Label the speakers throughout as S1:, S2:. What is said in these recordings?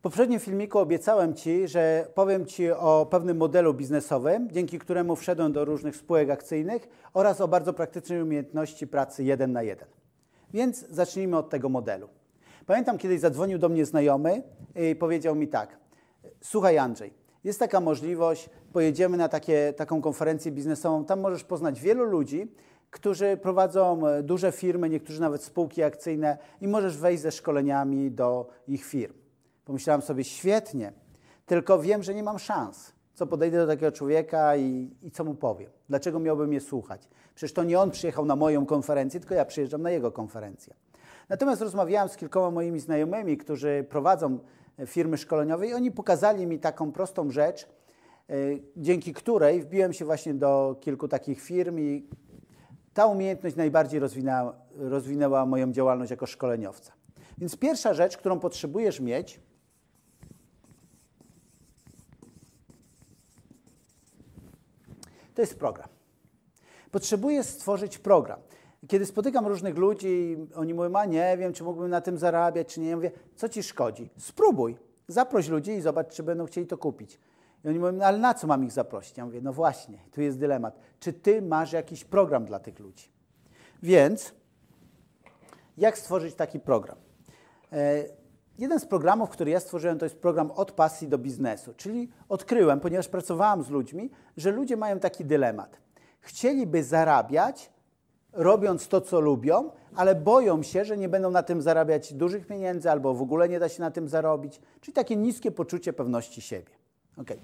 S1: W poprzednim filmiku obiecałem Ci, że powiem Ci o pewnym modelu biznesowym, dzięki któremu wszedłem do różnych spółek akcyjnych oraz o bardzo praktycznej umiejętności pracy jeden na jeden. Więc zacznijmy od tego modelu. Pamiętam, kiedyś zadzwonił do mnie znajomy i powiedział mi tak: Słuchaj, Andrzej, jest taka możliwość, pojedziemy na takie, taką konferencję biznesową, tam możesz poznać wielu ludzi, którzy prowadzą duże firmy, niektórzy nawet spółki akcyjne, i możesz wejść ze szkoleniami do ich firm. Pomyślałam sobie, świetnie, tylko wiem, że nie mam szans. Co podejdę do takiego człowieka i, i co mu powiem? Dlaczego miałbym mnie słuchać? Przecież to nie on przyjechał na moją konferencję, tylko ja przyjeżdżam na jego konferencję. Natomiast rozmawiałam z kilkoma moimi znajomymi, którzy prowadzą e, firmy szkoleniowe i oni pokazali mi taką prostą rzecz, e, dzięki której wbiłem się właśnie do kilku takich firm i ta umiejętność najbardziej rozwinęła, rozwinęła moją działalność jako szkoleniowca. Więc pierwsza rzecz, którą potrzebujesz mieć, to jest program. Potrzebuję stworzyć program. Kiedy spotykam różnych ludzi, oni mówią, a nie wiem, czy mógłbym na tym zarabiać, czy nie. Ja mówię, co ci szkodzi? Spróbuj. Zaproś ludzi i zobacz, czy będą chcieli to kupić. I oni mówią, no, ale na co mam ich zaprosić? Ja mówię, no właśnie, tu jest dylemat. Czy ty masz jakiś program dla tych ludzi? Więc jak stworzyć taki program? Jeden z programów, który ja stworzyłem, to jest program od pasji do biznesu. Czyli odkryłem, ponieważ pracowałam z ludźmi, że ludzie mają taki dylemat. Chcieliby zarabiać, robiąc to, co lubią, ale boją się, że nie będą na tym zarabiać dużych pieniędzy albo w ogóle nie da się na tym zarobić. Czyli takie niskie poczucie pewności siebie. Okay.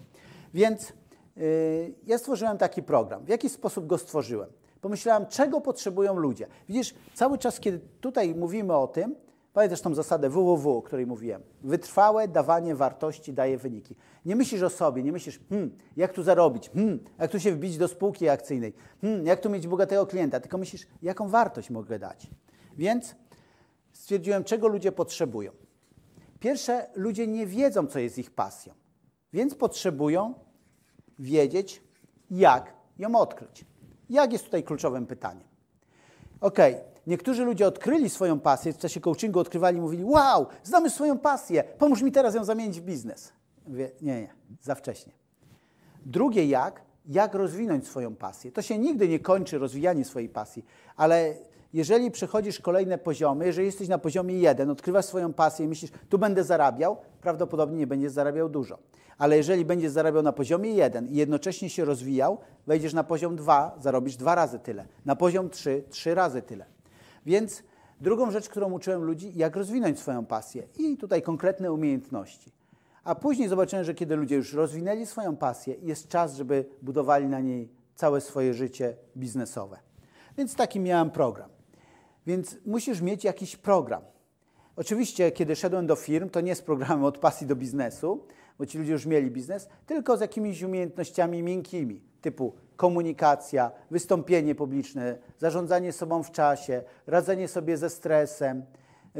S1: Więc yy, ja stworzyłem taki program. W jaki sposób go stworzyłem? Pomyślałem, czego potrzebują ludzie. Widzisz, cały czas, kiedy tutaj mówimy o tym, Pamiętasz tą zasadę www, o której mówiłem. Wytrwałe dawanie wartości daje wyniki. Nie myślisz o sobie, nie myślisz, hmm, jak tu zarobić, hmm, jak tu się wbić do spółki akcyjnej, hmm, jak tu mieć bogatego klienta, tylko myślisz, jaką wartość mogę dać. Więc stwierdziłem, czego ludzie potrzebują. Pierwsze, ludzie nie wiedzą, co jest ich pasją, więc potrzebują wiedzieć, jak ją odkryć. Jak jest tutaj kluczowym pytaniem. Okej, okay niektórzy ludzie odkryli swoją pasję, w czasie coachingu odkrywali mówili, wow, znamy swoją pasję, pomóż mi teraz ją zamienić w biznes. Mówię, nie, nie, za wcześnie. Drugie jak, jak rozwinąć swoją pasję. To się nigdy nie kończy rozwijanie swojej pasji, ale jeżeli przechodzisz kolejne poziomy, jeżeli jesteś na poziomie jeden, odkrywasz swoją pasję i myślisz, tu będę zarabiał, prawdopodobnie nie będziesz zarabiał dużo. Ale jeżeli będziesz zarabiał na poziomie jeden i jednocześnie się rozwijał, wejdziesz na poziom dwa, zarobisz dwa razy tyle. Na poziom trzy, trzy razy tyle. Więc drugą rzecz, którą uczyłem ludzi, jak rozwinąć swoją pasję i tutaj konkretne umiejętności. A później zobaczyłem, że kiedy ludzie już rozwinęli swoją pasję, jest czas, żeby budowali na niej całe swoje życie biznesowe. Więc taki miałem program. Więc musisz mieć jakiś program. Oczywiście, kiedy szedłem do firm, to nie z programem od pasji do biznesu, bo ci ludzie już mieli biznes, tylko z jakimiś umiejętnościami miękkimi, typu komunikacja, wystąpienie publiczne, zarządzanie sobą w czasie, radzenie sobie ze stresem,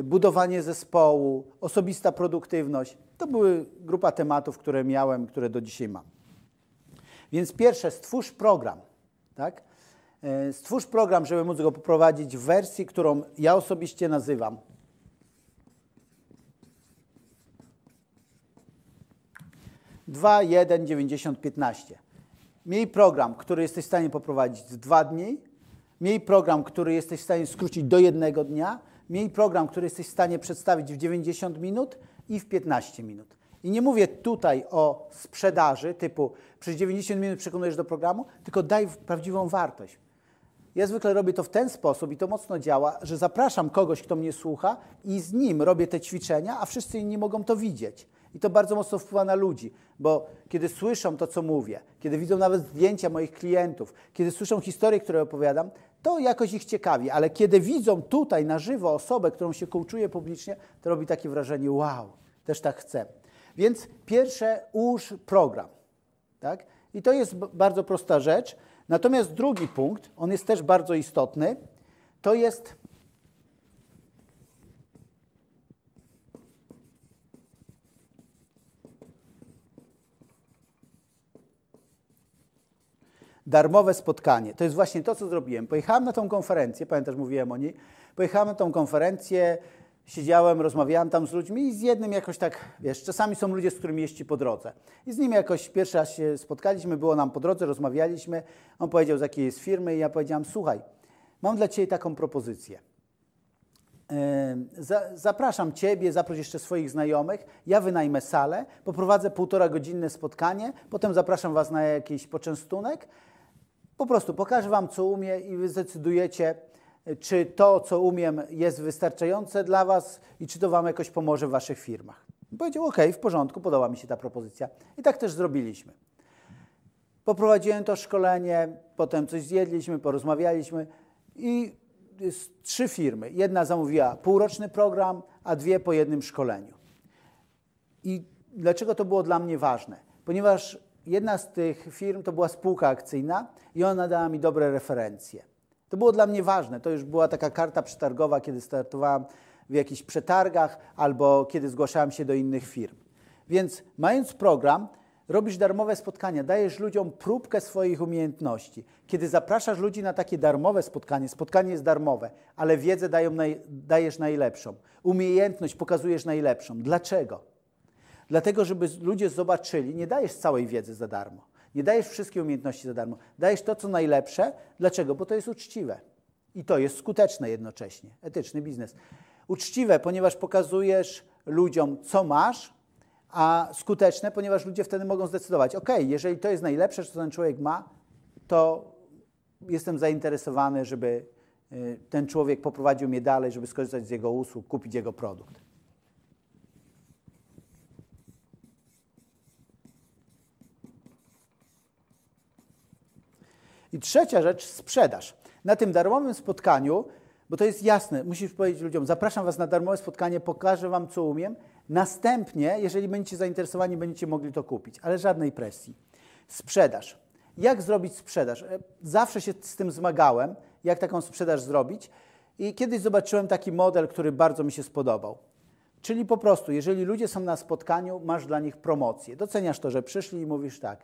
S1: budowanie zespołu, osobista produktywność. To były grupa tematów, które miałem, które do dzisiaj mam. Więc pierwsze, stwórz program. Tak? E, stwórz program, żeby móc go poprowadzić w wersji, którą ja osobiście nazywam. Dwa, jeden, dziewięćdziesiąt, piętnaście. Miej program, który jesteś w stanie poprowadzić w dwa dni. Miej program, który jesteś w stanie skrócić do jednego dnia. Miej program, który jesteś w stanie przedstawić w 90 minut i w 15 minut. I nie mówię tutaj o sprzedaży typu przez 90 minut przekonujesz do programu, tylko daj prawdziwą wartość. Ja zwykle robię to w ten sposób i to mocno działa, że zapraszam kogoś, kto mnie słucha i z nim robię te ćwiczenia, a wszyscy inni mogą to widzieć. I to bardzo mocno wpływa na ludzi, bo kiedy słyszą to, co mówię, kiedy widzą nawet zdjęcia moich klientów, kiedy słyszą historie, które opowiadam, to jakoś ich ciekawi, ale kiedy widzą tutaj na żywo osobę, którą się kołczuje publicznie, to robi takie wrażenie, wow, też tak chcę. Więc pierwsze, ułóż program. Tak? I to jest bardzo prosta rzecz. Natomiast drugi punkt, on jest też bardzo istotny, to jest darmowe spotkanie. To jest właśnie to, co zrobiłem. Pojechałem na tą konferencję, pamiętasz, mówiłem o niej, pojechałem na tą konferencję, siedziałem, rozmawiałem tam z ludźmi i z jednym jakoś tak, wiesz, czasami są ludzie, z którymi jeździ po drodze. I z nim jakoś pierwszy raz się spotkaliśmy, było nam po drodze, rozmawialiśmy. On powiedział, z jakiej jest firmy i ja powiedziałam, słuchaj, mam dla Ciebie taką propozycję. Zapraszam Ciebie, zaproś jeszcze swoich znajomych. Ja wynajmę salę, poprowadzę półtora godzinne spotkanie, potem zapraszam Was na jakiś poczęstunek. Po prostu pokażę Wam, co umie i Wy zdecydujecie, czy to, co umiem, jest wystarczające dla Was i czy to Wam jakoś pomoże w Waszych firmach. Powiedział, OK, w porządku, podoba mi się ta propozycja. I tak też zrobiliśmy. Poprowadziłem to szkolenie, potem coś zjedliśmy, porozmawialiśmy i trzy firmy. Jedna zamówiła półroczny program, a dwie po jednym szkoleniu. I dlaczego to było dla mnie ważne? Ponieważ jedna z tych firm to była spółka akcyjna i ona dała mi dobre referencje. To było dla mnie ważne. To już była taka karta przetargowa, kiedy startowałem w jakichś przetargach albo kiedy zgłaszałem się do innych firm. Więc mając program, robisz darmowe spotkania, dajesz ludziom próbkę swoich umiejętności. Kiedy zapraszasz ludzi na takie darmowe spotkanie, spotkanie jest darmowe, ale wiedzę dają naj, dajesz najlepszą. Umiejętność pokazujesz najlepszą. Dlaczego? Dlatego, żeby ludzie zobaczyli, nie dajesz całej wiedzy za darmo. Nie dajesz wszystkie umiejętności za darmo. Dajesz to, co najlepsze. Dlaczego? Bo to jest uczciwe. I to jest skuteczne jednocześnie. Etyczny biznes. Uczciwe, ponieważ pokazujesz ludziom, co masz, a skuteczne, ponieważ ludzie wtedy mogą zdecydować, ok, jeżeli to jest najlepsze, co ten człowiek ma, to jestem zainteresowany, żeby y, ten człowiek poprowadził mnie dalej, żeby skorzystać z jego usług, kupić jego produkt. I trzecia rzecz, sprzedaż. Na tym darmowym spotkaniu, bo to jest jasne, musisz powiedzieć ludziom, zapraszam Was na darmowe spotkanie, pokażę Wam, co umiem. Następnie, jeżeli będziecie zainteresowani, będziecie mogli to kupić, ale żadnej presji. Sprzedaż. Jak zrobić sprzedaż? E, zawsze się z tym zmagałem, jak taką sprzedaż zrobić. I kiedyś zobaczyłem taki model, który bardzo mi się spodobał. Czyli po prostu, jeżeli ludzie są na spotkaniu, masz dla nich promocję. Doceniasz to, że przyszli i mówisz tak.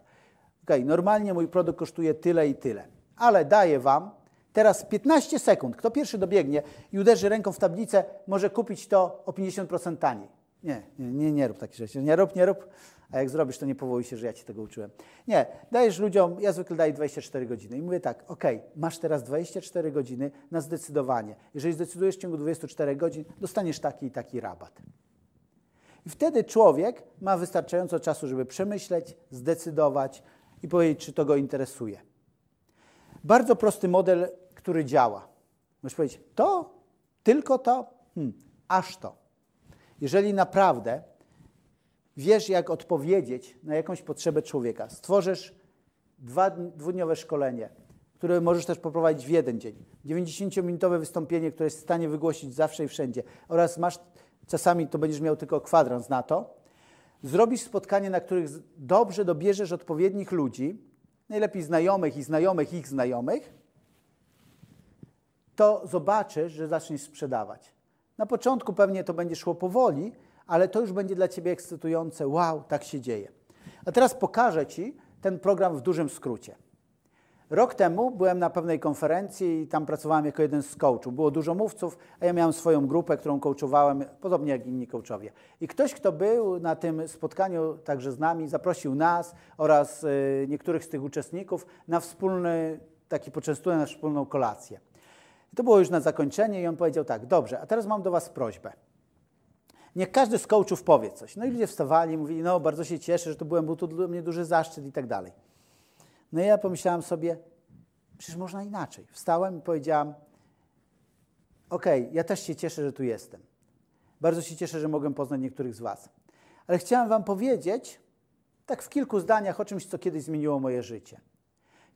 S1: OK, normalnie mój produkt kosztuje tyle i tyle, ale daję Wam teraz 15 sekund. Kto pierwszy dobiegnie i uderzy ręką w tablicę, może kupić to o 50% taniej. Nie, nie, nie, rób takich rzeczy. Nie rób, nie rób. A jak zrobisz, to nie powołuj się, że ja ci tego uczyłem. Nie, dajesz ludziom, ja zwykle daję 24 godziny i mówię tak, ok, masz teraz 24 godziny na zdecydowanie. Jeżeli zdecydujesz w ciągu 24 godzin, dostaniesz taki i taki rabat. I wtedy człowiek ma wystarczająco czasu, żeby przemyśleć, zdecydować i powiedzieć, czy to go interesuje. Bardzo prosty model, który działa. Możesz powiedzieć, to, tylko to, hmm, aż to. Jeżeli naprawdę wiesz, jak odpowiedzieć na jakąś potrzebę człowieka, stworzysz dwa, dwudniowe szkolenie, które możesz też poprowadzić w jeden dzień, 90-minutowe wystąpienie, które jest w stanie wygłosić zawsze i wszędzie, oraz masz, czasami to będziesz miał tylko kwadrans na to, zrobisz spotkanie, na których dobrze dobierzesz odpowiednich ludzi, najlepiej znajomych i znajomych ich znajomych, to zobaczysz, że zaczniesz sprzedawać. Na początku pewnie to będzie szło powoli, ale to już będzie dla Ciebie ekscytujące. Wow, tak się dzieje. A teraz pokażę Ci ten program w dużym skrócie. Rok temu byłem na pewnej konferencji i tam pracowałem jako jeden z coachów. Było dużo mówców, a ja miałem swoją grupę, którą coachowałem, podobnie jak inni coachowie. I ktoś, kto był na tym spotkaniu także z nami, zaprosił nas oraz y, niektórych z tych uczestników na wspólny taki poczęstunek, na wspólną kolację. I to było już na zakończenie i on powiedział tak, dobrze, a teraz mam do Was prośbę. Niech każdy z coachów powie coś. No i ludzie wstawali, mówili, no bardzo się cieszę, że to byłem, był to dla mnie duży zaszczyt i tak dalej. No i ja pomyślałam sobie, przecież można inaczej. Wstałem i powiedziałam, okay, ja też się cieszę, że tu jestem. Bardzo się cieszę, że mogłem poznać niektórych z Was. Ale chciałam Wam powiedzieć, tak w kilku zdaniach, o czymś, co kiedyś zmieniło moje życie.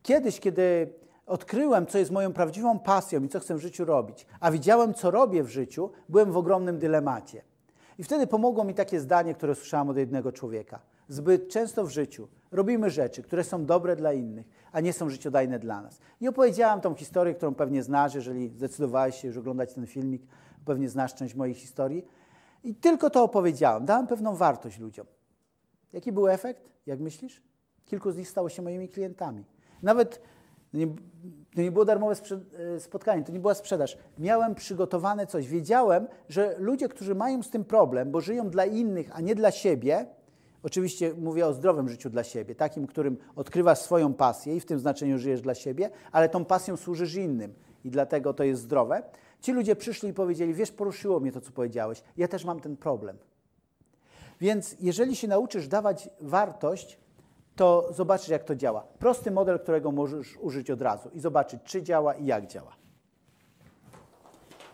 S1: Kiedyś, kiedy odkryłem, co jest moją prawdziwą pasją i co chcę w życiu robić, a widziałem, co robię w życiu, byłem w ogromnym dylemacie. I wtedy pomogło mi takie zdanie, które słyszałem od jednego człowieka. Zbyt często w życiu robimy rzeczy, które są dobre dla innych, a nie są życiodajne dla nas. I opowiedziałam tą historię, którą pewnie znasz, jeżeli zdecydowałeś się już oglądać ten filmik, pewnie znasz część mojej historii. I tylko to opowiedziałam. Dałem pewną wartość ludziom. Jaki był efekt? Jak myślisz? Kilku z nich stało się moimi klientami. Nawet To nie, to nie było darmowe e, spotkanie, to nie była sprzedaż. Miałem przygotowane coś. Wiedziałem, że ludzie, którzy mają z tym problem, bo żyją dla innych, a nie dla siebie, oczywiście mówię o zdrowym życiu dla siebie, takim, którym odkrywasz swoją pasję i w tym znaczeniu żyjesz dla siebie, ale tą pasją służysz innym i dlatego to jest zdrowe. Ci ludzie przyszli i powiedzieli: Wiesz, poruszyło mnie to, co powiedziałeś. Ja też mam ten problem. Więc jeżeli się nauczysz dawać wartość, to zobaczysz, jak to działa. Prosty model, którego możesz użyć od razu i zobaczyć, czy działa i jak działa.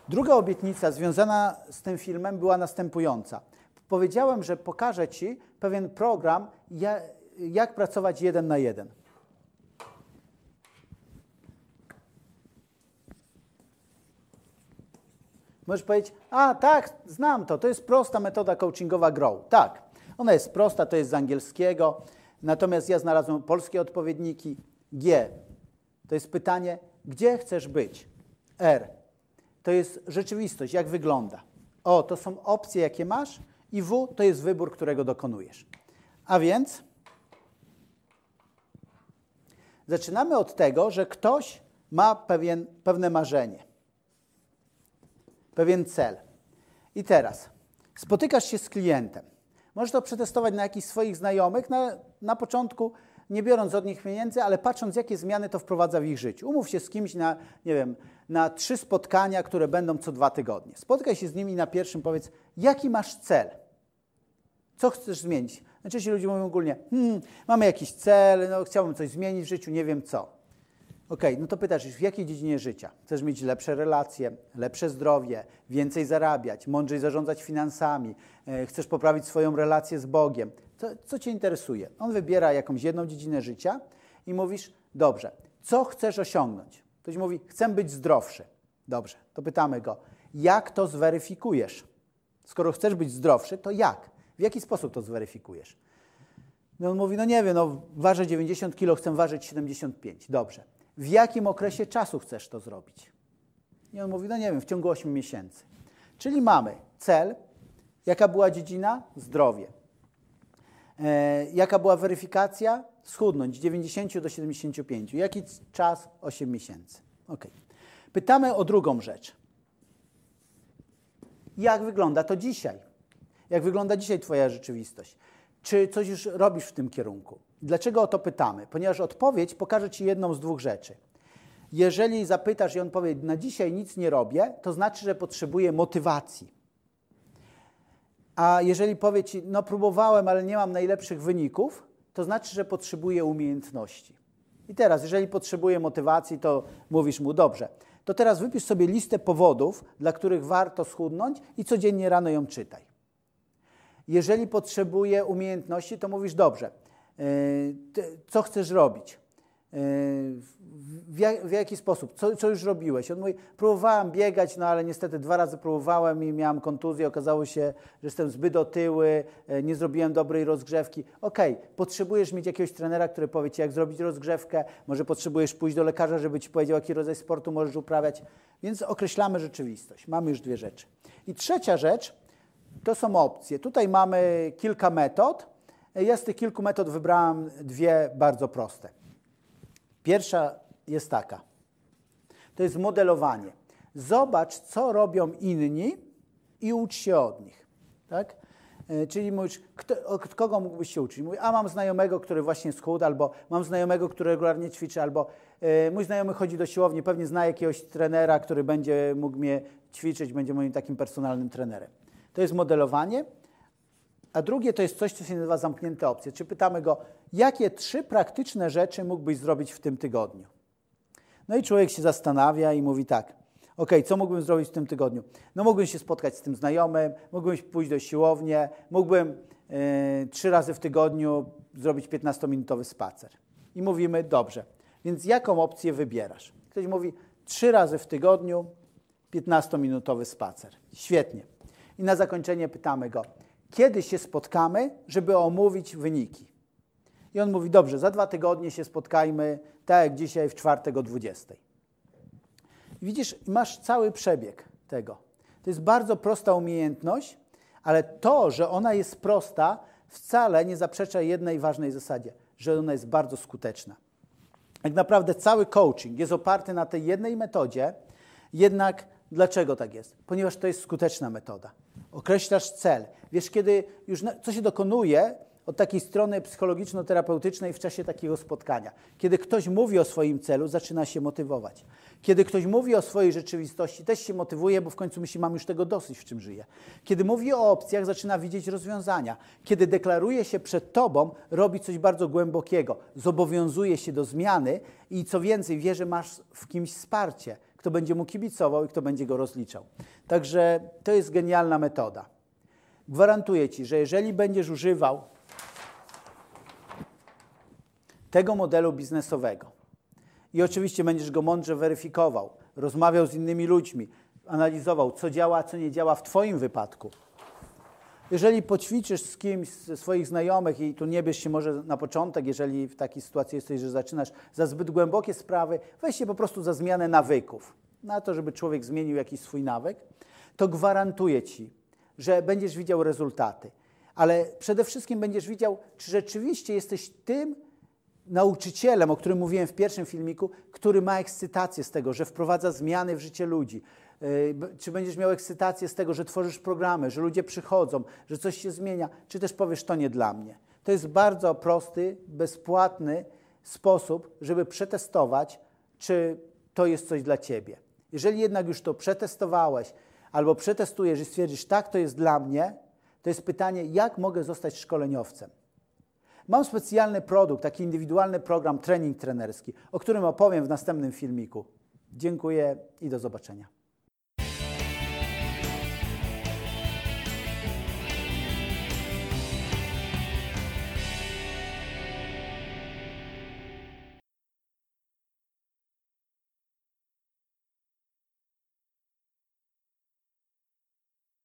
S1: Druga obietnica związana z tym filmem była następująca. Powiedziałem, że pokażę Ci pewien program, jak pracować jeden na jeden. Możesz powiedzieć, a tak, znam to, to jest prosta metoda coachingowa Grow. Tak, ona jest prosta, to jest z angielskiego, natomiast ja znalazłem polskie odpowiedniki. G, to jest pytanie, gdzie chcesz być? R, to jest rzeczywistość, jak wygląda. O, to są opcje, jakie masz i W, to jest wybór, którego dokonujesz. A więc zaczynamy od tego, że ktoś ma pewien, pewne marzenie pewien cel. I teraz spotykasz się z klientem. Możesz to przetestować na jakichś swoich znajomych na, na początku, nie biorąc od nich pieniędzy, ale patrząc, jakie zmiany to wprowadza w ich życiu. Umów się z kimś na, nie wiem, na trzy spotkania, które będą co dwa tygodnie. Spotkaj się z nimi na pierwszym, powiedz, jaki masz cel? Co chcesz zmienić? Najczęściej ludzie mówią ogólnie, hmm, mamy jakiś cel, no, chciałbym coś zmienić w życiu, nie wiem co. OK, no to pytasz, w jakiej dziedzinie życia? Chcesz mieć lepsze relacje, lepsze zdrowie, więcej zarabiać, mądrzej zarządzać finansami, e, chcesz poprawić swoją relację z Bogiem. Co, co Cię interesuje? On wybiera jakąś jedną dziedzinę życia i mówisz, dobrze, co chcesz osiągnąć? Ktoś mówi, chcę być zdrowszy. Dobrze, to pytamy go, jak to zweryfikujesz? Skoro chcesz być zdrowszy, to jak? W jaki sposób to zweryfikujesz? No on mówi, no nie wiem, no ważę 90 kg, chcę ważyć 75. Dobrze w jakim okresie czasu chcesz to zrobić. I on mówi, no nie wiem, w ciągu 8 miesięcy. Czyli mamy cel, jaka była dziedzina? Zdrowie. E, jaka była weryfikacja? Schudnąć 90 do 75. Jaki czas? 8 miesięcy. Ok. Pytamy o drugą rzecz. Jak wygląda to dzisiaj? Jak wygląda dzisiaj Twoja rzeczywistość? Czy coś już robisz w tym kierunku? Dlaczego o to pytamy? Ponieważ odpowiedź pokaże Ci jedną z dwóch rzeczy. Jeżeli zapytasz i on powie, na dzisiaj nic nie robię, to znaczy, że potrzebuje motywacji. A jeżeli powie Ci, no próbowałem, ale nie mam najlepszych wyników, to znaczy, że potrzebuje umiejętności. I teraz, jeżeli potrzebuje motywacji, to mówisz mu, dobrze, to teraz wypisz sobie listę powodów, dla których warto schudnąć i codziennie rano ją czytaj. Jeżeli potrzebuje umiejętności, to mówisz, dobrze, co chcesz robić? E, w, jak, w jaki sposób? Co, co, już robiłeś? On mówi, próbowałem biegać, no ale niestety dwa razy próbowałem i miałem kontuzję. Okazało się, że jestem zbyt otyły, e, nie zrobiłem dobrej rozgrzewki. Okej, okay, potrzebujesz mieć jakiegoś trenera, który powie ci, jak zrobić rozgrzewkę. Może potrzebujesz pójść do lekarza, żeby ci powiedział, jaki rodzaj sportu możesz uprawiać. Więc określamy rzeczywistość. Mamy już dwie rzeczy. I trzecia rzecz to są opcje. Tutaj mamy kilka metod ja z tych kilku metod wybrałem dwie bardzo proste. Pierwsza jest taka. To jest modelowanie. Zobacz, co robią inni i ucz się od nich. Tak? E, czyli mówisz, kto, od kogo mógłbyś się uczyć? Mówi, a mam znajomego, który właśnie schudł, albo mam znajomego, który regularnie ćwiczy, albo e, mój znajomy chodzi do siłowni, pewnie zna jakiegoś trenera, który będzie mógł mnie ćwiczyć, będzie moim takim personalnym trenerem. To jest modelowanie. A drugie to jest coś, co się nazywa zamknięte opcje. Czy pytamy go, jakie trzy praktyczne rzeczy mógłbyś zrobić w tym tygodniu? No i człowiek się zastanawia i mówi tak, ok, co mógłbym zrobić w tym tygodniu? No mógłbym się spotkać z tym znajomym, mógłbym pójść do siłowni, mógłbym yy, trzy razy w tygodniu zrobić 15-minutowy spacer. I mówimy, dobrze, więc jaką opcję wybierasz? Ktoś mówi, trzy razy w tygodniu 15-minutowy spacer. Świetnie. I na zakończenie pytamy go, kiedy się spotkamy, żeby omówić wyniki. I on mówi, dobrze, za dwa tygodnie się spotkajmy, tak jak dzisiaj w czwartek o 20. I widzisz, masz cały przebieg tego. To jest bardzo prosta umiejętność, ale to, że ona jest prosta, wcale nie zaprzecza jednej ważnej zasadzie, że ona jest bardzo skuteczna. Tak naprawdę cały coaching jest oparty na tej jednej metodzie, jednak dlaczego tak jest? Ponieważ to jest skuteczna metoda. Określasz cel. Wiesz, kiedy już na, co się dokonuje od takiej strony psychologiczno-terapeutycznej w czasie takiego spotkania. Kiedy ktoś mówi o swoim celu, zaczyna się motywować. Kiedy ktoś mówi o swojej rzeczywistości, też się motywuje, bo w końcu myśli, mam już tego dosyć, w czym żyję. Kiedy mówi o opcjach, zaczyna widzieć rozwiązania. Kiedy deklaruje się przed tobą, robi coś bardzo głębokiego. Zobowiązuje się do zmiany i co więcej, wie, że masz w kimś wsparcie, kto będzie mu kibicował i kto będzie go rozliczał. Także to jest genialna metoda. Gwarantuję ci, że jeżeli będziesz używał tego modelu biznesowego, i oczywiście będziesz go mądrze weryfikował, rozmawiał z innymi ludźmi, analizował, co działa, co nie działa w Twoim wypadku. Jeżeli poćwiczysz z kimś ze swoich znajomych i tu nie bierz się może na początek, jeżeli w takiej sytuacji jesteś, że zaczynasz za zbyt głębokie sprawy, weź się po prostu za zmianę nawyków, na to, żeby człowiek zmienił jakiś swój nawyk, to gwarantuję Ci, że będziesz widział rezultaty. Ale przede wszystkim będziesz widział, czy rzeczywiście jesteś tym, nauczycielem, o którym mówiłem w pierwszym filmiku, który ma ekscytację z tego, że wprowadza zmiany w życie ludzi. E, czy będziesz miał ekscytację z tego, że tworzysz programy, że ludzie przychodzą, że coś się zmienia, czy też powiesz, to nie dla mnie. To jest bardzo prosty, bezpłatny sposób, żeby przetestować, czy to jest coś dla ciebie. Jeżeli jednak już to przetestowałeś, albo przetestujesz i stwierdzisz, tak, to jest dla mnie, to jest pytanie, jak mogę zostać szkoleniowcem. Mam specjalny produkt, taki indywidualny program trening trenerski, o którym opowiem w następnym filmiku. Dziękuję i do zobaczenia.